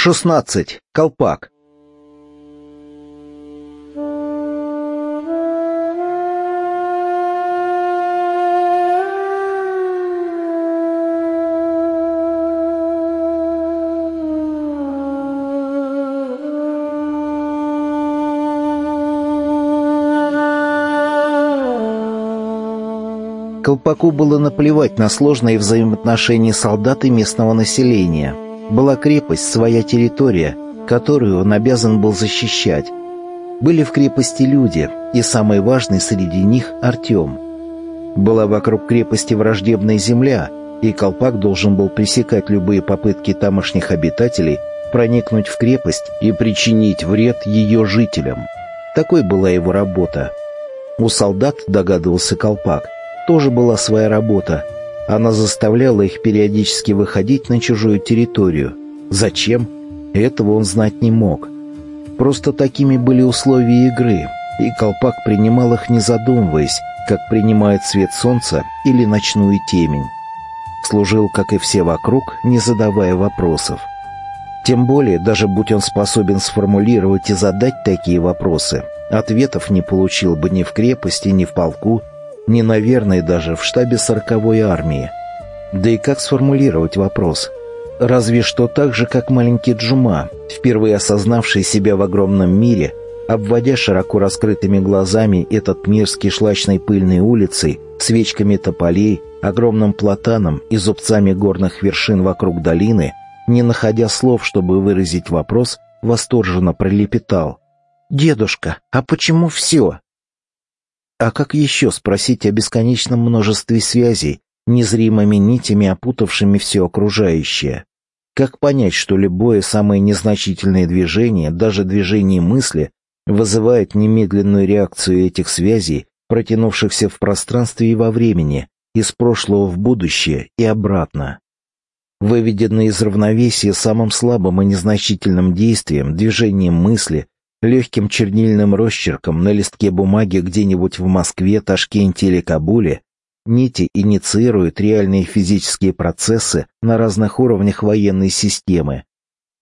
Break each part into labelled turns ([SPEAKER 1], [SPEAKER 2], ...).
[SPEAKER 1] 16. Колпак. Колпаку было наплевать на сложные взаимоотношения солдат и местного населения. Была крепость, своя территория, которую он обязан был защищать. Были в крепости люди, и самый важный среди них — Артем. Была вокруг крепости враждебная земля, и Колпак должен был пресекать любые попытки тамошних обитателей проникнуть в крепость и причинить вред ее жителям. Такой была его работа. У солдат, догадывался Колпак, тоже была своя работа. Она заставляла их периодически выходить на чужую территорию. Зачем? Этого он знать не мог. Просто такими были условия игры, и колпак принимал их не задумываясь, как принимает свет солнца или ночную темень. Служил, как и все вокруг, не задавая вопросов. Тем более, даже будь он способен сформулировать и задать такие вопросы, ответов не получил бы ни в крепости, ни в полку, не, наверное, даже в штабе сороковой армии. Да и как сформулировать вопрос? Разве что так же, как маленький Джума, впервые осознавший себя в огромном мире, обводя широко раскрытыми глазами этот мир с кишлачной пыльной улицей, свечками тополей, огромным платаном и зубцами горных вершин вокруг долины, не находя слов, чтобы выразить вопрос, восторженно пролепетал. «Дедушка, а почему все?» А как еще спросить о бесконечном множестве связей, незримыми нитями опутавшими все окружающее? Как понять, что любое самое незначительное движение, даже движение мысли, вызывает немедленную реакцию этих связей, протянувшихся в пространстве и во времени, из прошлого в будущее и обратно? Выведенное из равновесия самым слабым и незначительным действием, движением мысли, легким чернильным росчерком на листке бумаги где-нибудь в Москве, Ташкенте или Кабуле нити инициируют реальные физические процессы на разных уровнях военной системы,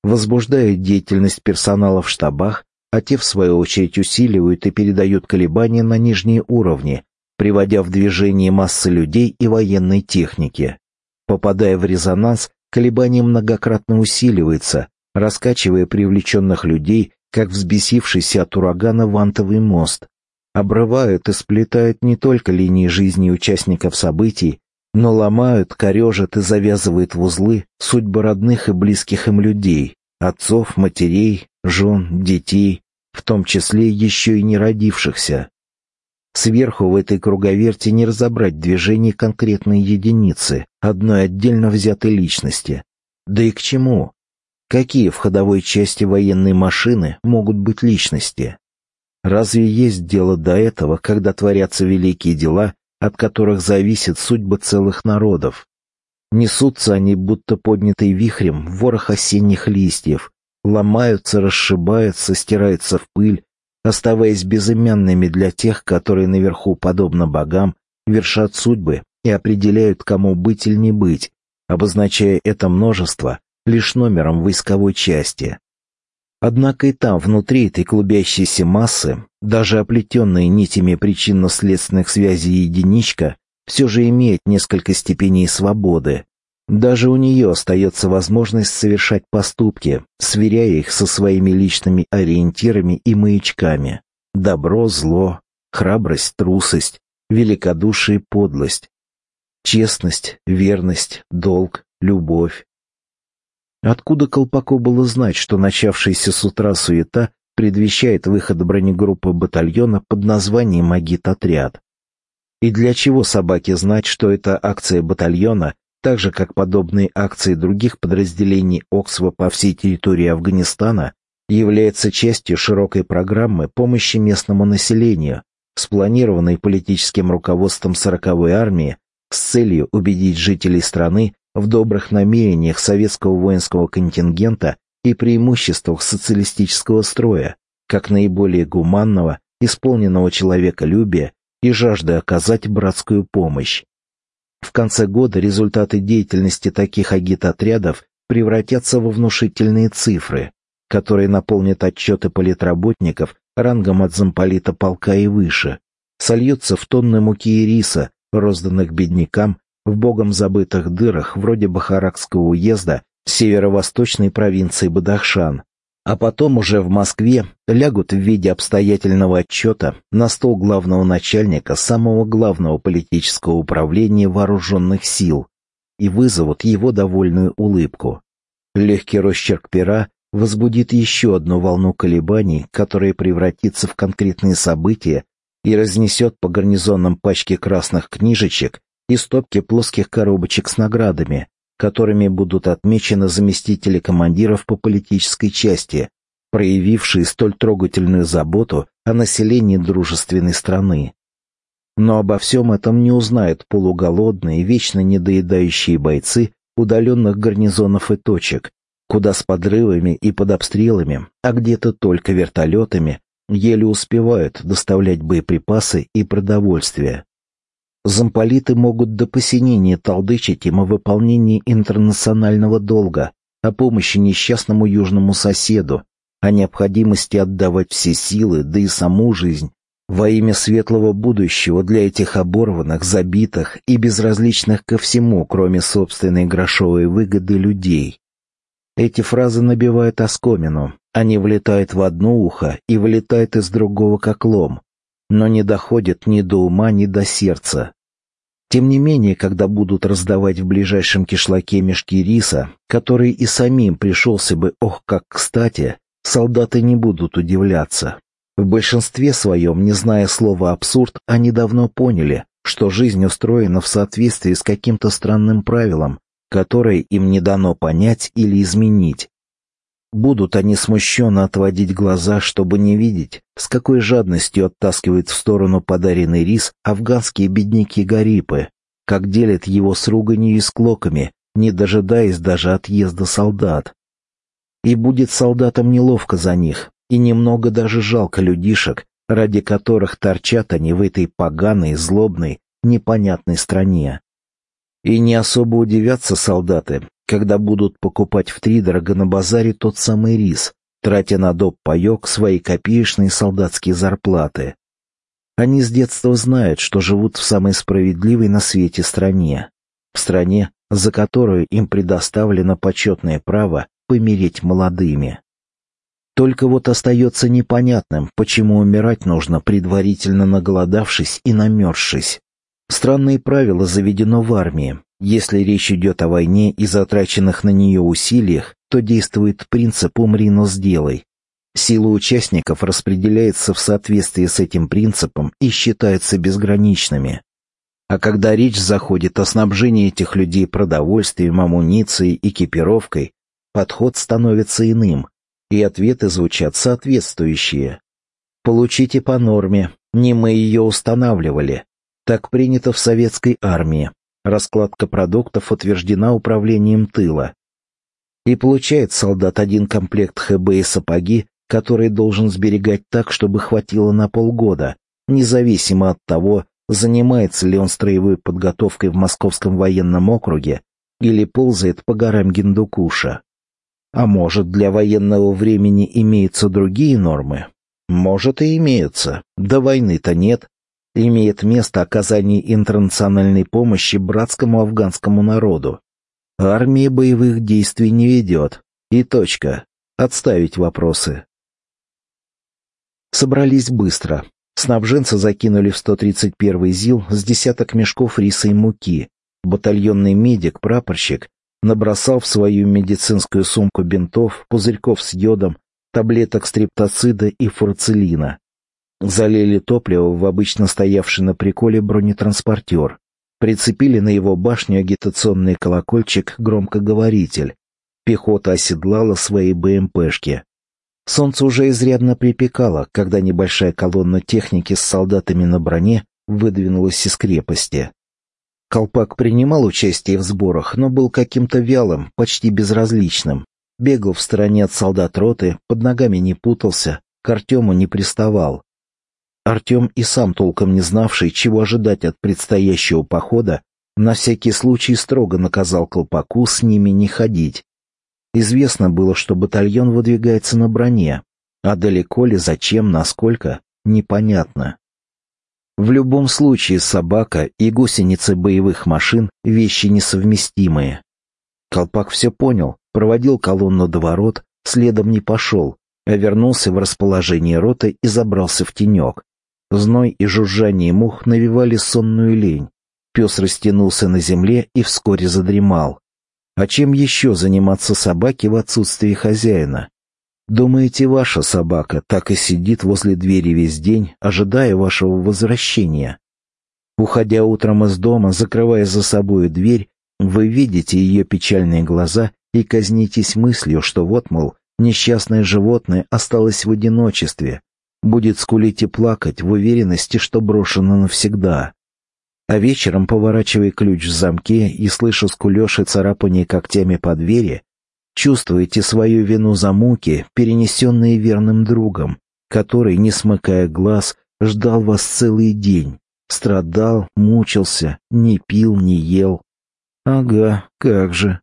[SPEAKER 1] возбуждают деятельность персонала в штабах, а те, в свою очередь, усиливают и передают колебания на нижние уровни, приводя в движение массы людей и военной техники. Попадая в резонанс, колебание многократно усиливается, раскачивая привлеченных людей как взбесившийся от урагана вантовый мост. Обрывают и сплетают не только линии жизни участников событий, но ломают, корежат и завязывают в узлы судьбы родных и близких им людей, отцов, матерей, жен, детей, в том числе еще и не родившихся. Сверху в этой круговерти не разобрать движений конкретной единицы, одной отдельно взятой личности. Да и к чему? Какие в ходовой части военной машины могут быть личности? Разве есть дело до этого, когда творятся великие дела, от которых зависит судьба целых народов? Несутся они, будто поднятый вихрем, ворох осенних листьев, ломаются, расшибаются, стираются в пыль, оставаясь безымянными для тех, которые наверху, подобно богам, вершат судьбы и определяют, кому быть или не быть, обозначая это множество лишь номером войсковой части. Однако и там, внутри этой клубящейся массы, даже оплетенная нитями причинно-следственных связей единичка, все же имеет несколько степеней свободы. Даже у нее остается возможность совершать поступки, сверяя их со своими личными ориентирами и маячками. Добро, зло, храбрость, трусость, великодушие, подлость. Честность, верность, долг, любовь, Откуда Колпаку было знать, что начавшаяся с утра суета предвещает выход бронегруппы батальона под названием «Агит-отряд»? И для чего собаке знать, что это акция батальона, так же как подобные акции других подразделений Оксва по всей территории Афганистана, является частью широкой программы помощи местному населению, спланированной политическим руководством 40-й армии с целью убедить жителей страны в добрых намерениях советского воинского контингента и преимуществах социалистического строя, как наиболее гуманного, исполненного человеколюбия и жажды оказать братскую помощь. В конце года результаты деятельности таких агитотрядов превратятся во внушительные цифры, которые наполнят отчеты политработников рангом от замполита полка и выше, сольются в тонны муки и риса, розданных беднякам в богом забытых дырах вроде Бахаракского уезда северо-восточной провинции Бадахшан, а потом уже в Москве лягут в виде обстоятельного отчета на стол главного начальника самого главного политического управления вооруженных сил и вызовут его довольную улыбку. Легкий росчерк пера возбудит еще одну волну колебаний, которая превратится в конкретные события и разнесет по гарнизонам пачки красных книжечек и стопки плоских коробочек с наградами, которыми будут отмечены заместители командиров по политической части, проявившие столь трогательную заботу о населении дружественной страны. Но обо всем этом не узнают полуголодные, вечно недоедающие бойцы удаленных гарнизонов и точек, куда с подрывами и под обстрелами, а где-то только вертолетами, еле успевают доставлять боеприпасы и продовольствие. Замполиты могут до посинения толдычить им о выполнении интернационального долга, о помощи несчастному южному соседу, о необходимости отдавать все силы, да и саму жизнь, во имя светлого будущего для этих оборванных, забитых и безразличных ко всему, кроме собственной грошовой выгоды людей. Эти фразы набивают оскомину, они влетают в одно ухо и вылетают из другого как лом, но не доходят ни до ума, ни до сердца. Тем не менее, когда будут раздавать в ближайшем кишлаке мешки риса, который и самим пришелся бы, ох, как кстати, солдаты не будут удивляться. В большинстве своем, не зная слова «абсурд», они давно поняли, что жизнь устроена в соответствии с каким-то странным правилом, которое им не дано понять или изменить. Будут они смущенно отводить глаза, чтобы не видеть, с какой жадностью оттаскивают в сторону подаренный рис афганские бедняки-гарипы, как делят его с руганью и склоками, не дожидаясь даже отъезда солдат. И будет солдатам неловко за них, и немного даже жалко людишек, ради которых торчат они в этой поганой, злобной, непонятной стране. И не особо удивятся солдаты, когда будут покупать втридорого на базаре тот самый рис, тратя на доп. паек свои копеечные солдатские зарплаты. Они с детства знают, что живут в самой справедливой на свете стране, в стране, за которую им предоставлено почетное право помереть молодыми. Только вот остается непонятным, почему умирать нужно, предварительно наголодавшись и намерзшись. Странное правило заведено в армии, если речь идет о войне и затраченных на нее усилиях, то действует принцип «умри, но сделай». Сила участников распределяется в соответствии с этим принципом и считается безграничными. А когда речь заходит о снабжении этих людей продовольствием, амуницией, экипировкой, подход становится иным, и ответы звучат соответствующие. Получите по норме, не мы ее устанавливали. Так принято в советской армии, Раскладка продуктов утверждена управлением тыла. И получает солдат один комплект ХБ и сапоги, который должен сберегать так, чтобы хватило на полгода, независимо от того, занимается ли он строевой подготовкой в Московском военном округе или ползает по горам Гиндукуша. А может, для военного времени имеются другие нормы? Может и имеются. До войны-то нет имеет место оказание интернациональной помощи братскому афганскому народу. Армия боевых действий не ведет. И точка. Отставить вопросы. Собрались быстро. Снабженцы закинули в 131-й ЗИЛ с десяток мешков риса и муки. Батальонный медик-прапорщик набросал в свою медицинскую сумку бинтов, пузырьков с йодом, таблеток стриптоцида и фурцелина. Залили топливо в обычно стоявший на приколе бронетранспортер. Прицепили на его башню агитационный колокольчик-громкоговоритель. Пехота оседлала свои БМПшки. Солнце уже изрядно припекало, когда небольшая колонна техники с солдатами на броне выдвинулась из крепости. Колпак принимал участие в сборах, но был каким-то вялым, почти безразличным. Бегал в стороне от солдат роты, под ногами не путался, к Артему не приставал. Артем и сам толком не знавший, чего ожидать от предстоящего похода, на всякий случай строго наказал колпаку с ними не ходить. Известно было, что батальон выдвигается на броне, а далеко ли, зачем, насколько, непонятно. В любом случае собака и гусеницы боевых машин — вещи несовместимые. Колпак все понял, проводил колонну до ворот, следом не пошел, а вернулся в расположение роты и забрался в тенек. Зной и жужжание мух навевали сонную лень. Пес растянулся на земле и вскоре задремал. А чем еще заниматься собаке в отсутствии хозяина? Думаете, ваша собака так и сидит возле двери весь день, ожидая вашего возвращения? Уходя утром из дома, закрывая за собой дверь, вы видите ее печальные глаза и казнитесь мыслью, что вот, мол, несчастное животное осталось в одиночестве, будет скулить и плакать в уверенности, что брошено навсегда. А вечером, поворачивая ключ в замке и слыша скулёж и царапание когтями по двери, чувствуете свою вину за муки, перенесенные верным другом, который, не смыкая глаз, ждал вас целый день, страдал, мучился, не пил, не ел. Ага, как же.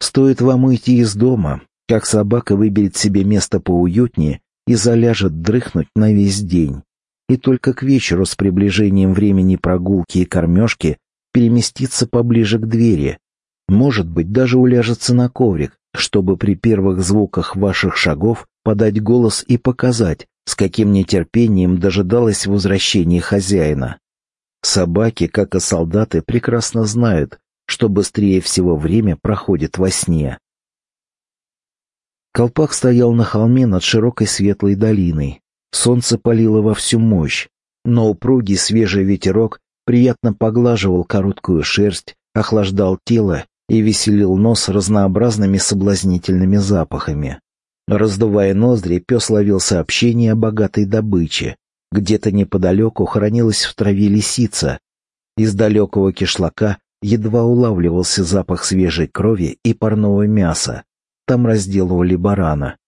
[SPEAKER 1] Стоит вам уйти из дома, как собака выберет себе место поуютнее и заляжет дрыхнуть на весь день и только к вечеру с приближением времени прогулки и кормежки переместиться поближе к двери. Может быть, даже уляжется на коврик, чтобы при первых звуках ваших шагов подать голос и показать, с каким нетерпением дожидалось возвращения хозяина. Собаки, как и солдаты, прекрасно знают, что быстрее всего время проходит во сне. Колпак стоял на холме над широкой светлой долиной, Солнце палило во всю мощь, но упругий свежий ветерок приятно поглаживал короткую шерсть, охлаждал тело и веселил нос разнообразными соблазнительными запахами. Раздувая ноздри, пес ловил сообщение о богатой добыче. Где-то неподалеку хранилась в траве лисица. Из далекого кишлака едва улавливался запах свежей крови и парного мяса. Там разделывали барана.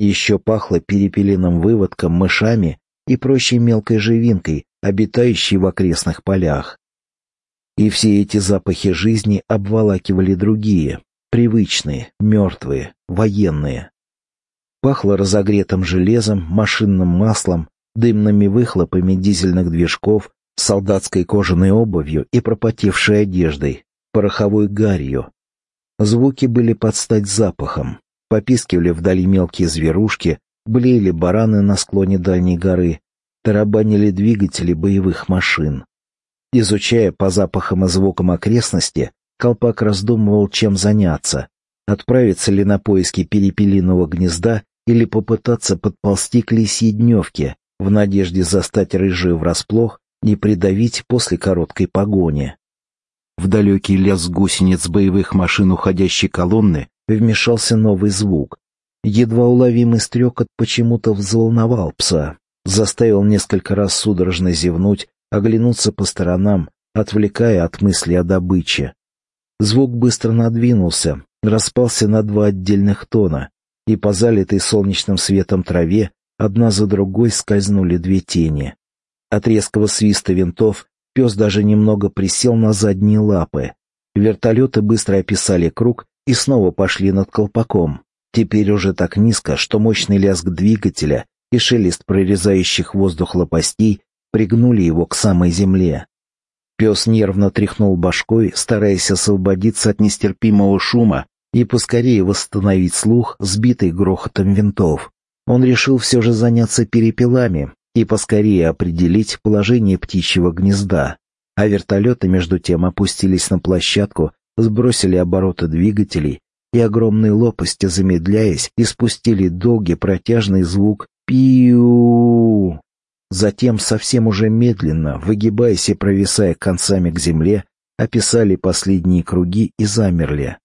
[SPEAKER 1] Еще пахло перепелиным выводком, мышами и прочей мелкой живинкой, обитающей в окрестных полях. И все эти запахи жизни обволакивали другие, привычные, мертвые, военные. Пахло разогретым железом, машинным маслом, дымными выхлопами дизельных движков, солдатской кожаной обувью и пропотевшей одеждой, пороховой гарью. Звуки были под стать запахом. Попискивали вдали мелкие зверушки, блеяли бараны на склоне дальней горы, тарабанили двигатели боевых машин. Изучая по запахам и звукам окрестности, колпак раздумывал, чем заняться. Отправиться ли на поиски перепелиного гнезда или попытаться подползти к лисьей дневке, в надежде застать рыжую врасплох и придавить после короткой погони. В далекий лес гусениц боевых машин уходящей колонны вмешался новый звук. Едва уловимый стрекот почему-то взволновал пса, заставил несколько раз судорожно зевнуть, оглянуться по сторонам, отвлекая от мысли о добыче. Звук быстро надвинулся, распался на два отдельных тона, и по залитой солнечным светом траве одна за другой скользнули две тени. От резкого свиста винтов пес даже немного присел на задние лапы. Вертолеты быстро описали круг и снова пошли над колпаком. Теперь уже так низко, что мощный лязг двигателя и шелест прорезающих воздух лопастей пригнули его к самой земле. Пес нервно тряхнул башкой, стараясь освободиться от нестерпимого шума и поскорее восстановить слух, сбитый грохотом винтов. Он решил все же заняться перепелами и поскорее определить положение птичьего гнезда, а вертолеты между тем опустились на площадку сбросили обороты двигателей и огромные лопасти, замедляясь, испустили долгий протяжный звук «пиу». Затем, совсем уже медленно, выгибаясь и провисая концами к земле, описали последние круги и замерли.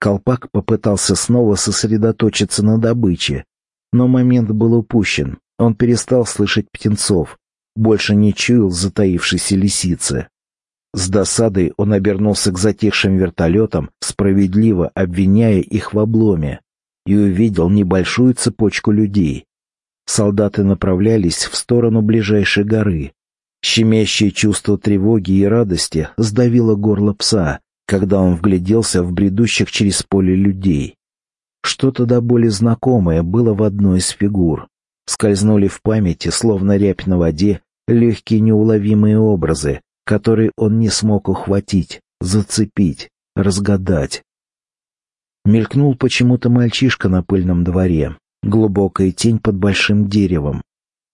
[SPEAKER 1] Колпак попытался снова сосредоточиться на добыче, но момент был упущен. Он перестал слышать птенцов, больше не чуял затаившейся лисицы. С досадой он обернулся к затихшим вертолетам, справедливо обвиняя их в обломе, и увидел небольшую цепочку людей. Солдаты направлялись в сторону ближайшей горы. Щемящее чувство тревоги и радости сдавило горло пса, когда он вгляделся в бредущих через поле людей. Что-то до боли знакомое было в одной из фигур. Скользнули в памяти, словно рябь на воде, легкие неуловимые образы, которые он не смог ухватить, зацепить, разгадать. Мелькнул почему-то мальчишка на пыльном дворе, глубокая тень под большим деревом.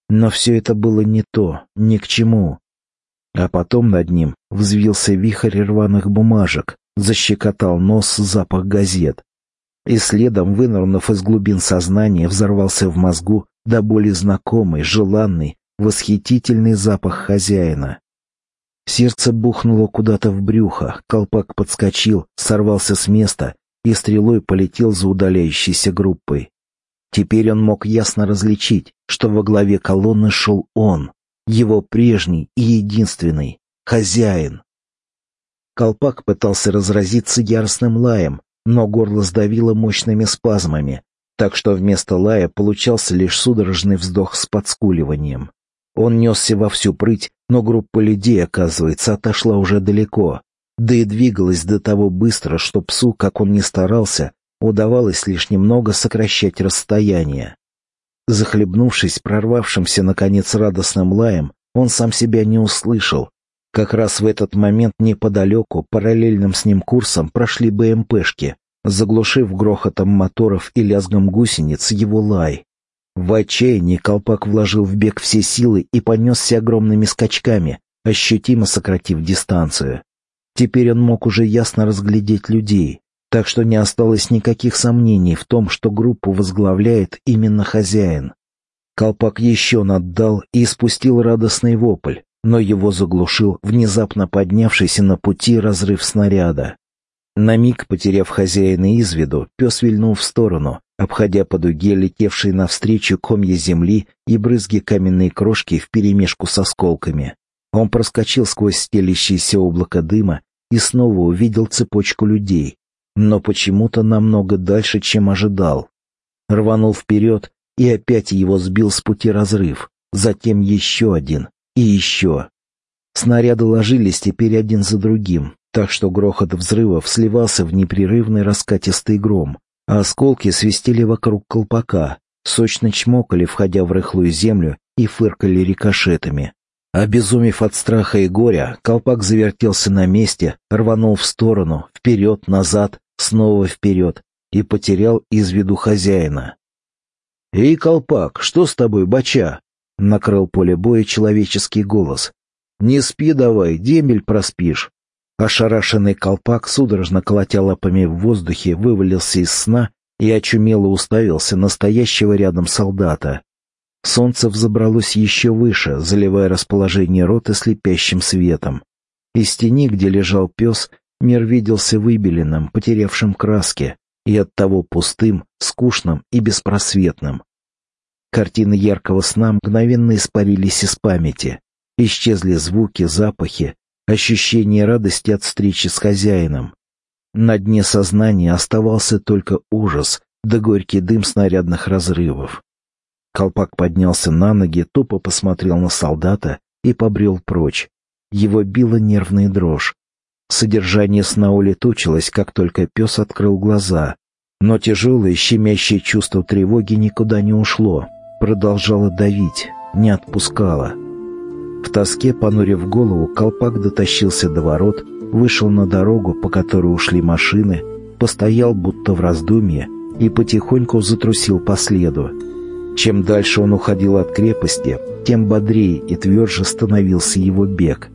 [SPEAKER 1] Но все это было не то, ни к чему. А потом над ним взвился вихрь рваных бумажек, защекотал нос запах газет. И следом, вынырнув из глубин сознания, взорвался в мозгу до боли знакомый, желанный, восхитительный запах хозяина. Сердце бухнуло куда-то в брюхо, колпак подскочил, сорвался с места и стрелой полетел за удаляющейся группой. Теперь он мог ясно различить, что во главе колонны шел он, его прежний и единственный, хозяин. Колпак пытался разразиться яростным лаем, но горло сдавило мощными спазмами, так что вместо лая получался лишь судорожный вздох с подскуливанием. Он несся во всю прыть, но группа людей, оказывается, отошла уже далеко, да и двигалась до того быстро, что псу, как он ни старался, удавалось лишь немного сокращать расстояние. Захлебнувшись прорвавшимся, наконец, радостным лаем, он сам себя не услышал. Как раз в этот момент неподалеку, параллельным с ним курсом, прошли БМПшки, заглушив грохотом моторов и лязгом гусениц его лай. В отчаянии колпак вложил в бег все силы и понесся огромными скачками, ощутимо сократив дистанцию. Теперь он мог уже ясно разглядеть людей, так что не осталось никаких сомнений в том, что группу возглавляет именно хозяин. Колпак еще наддал и испустил радостный вопль, но его заглушил внезапно поднявшийся на пути разрыв снаряда. На миг, потеряв хозяина из виду, пес вильнул в сторону, обходя по дуге летевшие навстречу комья земли и брызги каменной крошки вперемешку с осколками. Он проскочил сквозь стелящееся облако дыма и снова увидел цепочку людей, но почему-то намного дальше, чем ожидал. Рванул вперед, и опять его сбил с пути разрыв, затем еще один и еще. Снаряды ложились теперь один за другим, так что грохот взрывов сливался в непрерывный раскатистый гром, а осколки свистели вокруг колпака, сочно чмокали, входя в рыхлую землю, и фыркали рикошетами. Обезумев от страха и горя, колпак завертелся на месте, рванул в сторону, вперед, назад, снова вперед и потерял из виду хозяина. «Эй, колпак, что с тобой, бача?» — накрыл поле боя человеческий голос. «Не спи давай, демель проспишь». Ошарашенный колпак, судорожно колотя лапами в воздухе, вывалился из сна и очумело уставился настоящего рядом солдата. Солнце взобралось еще выше, заливая расположение роты слепящим светом. Из тени, где лежал пес, Мир виделся выбеленным, потерявшим краски, и оттого пустым, скучным и беспросветным. Картины яркого сна мгновенно испарились из памяти. Исчезли звуки, запахи, ощущение радости от встречи с хозяином. На дне сознания оставался только ужас да горький дым снарядных разрывов. Колпак поднялся на ноги, тупо посмотрел на солдата и побрел прочь. Его била нервная дрожь. Содержание сна улетучилось, как только пес открыл глаза. Но тяжелое, щемящее чувство тревоги никуда не ушло. Продолжало давить, не отпускало. В тоске, понурив голову, колпак дотащился до ворот, вышел на дорогу, по которой ушли машины, постоял будто в раздумье и потихоньку затрусил по следу. Чем дальше он уходил от крепости, тем бодрее и тверже становился его бег.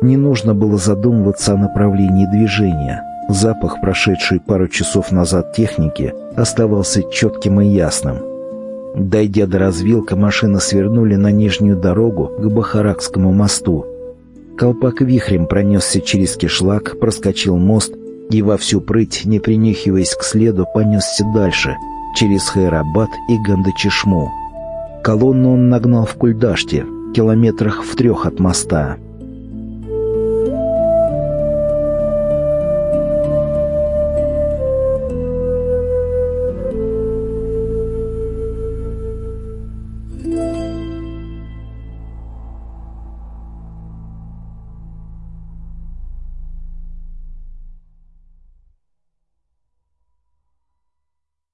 [SPEAKER 1] Не нужно было задумываться о направлении движения. Запах, прошедший пару часов назад техники, оставался четким и ясным. Дойдя до развилка, машины свернули на нижнюю дорогу к Бахаракскому мосту. Колпак вихрем пронесся через кишлак, проскочил мост и во всю прыть, не принюхиваясь к следу, понесся дальше, через Хайрабад и Гандачишму. Колонну он нагнал в Кульдаште, километрах в трех от моста —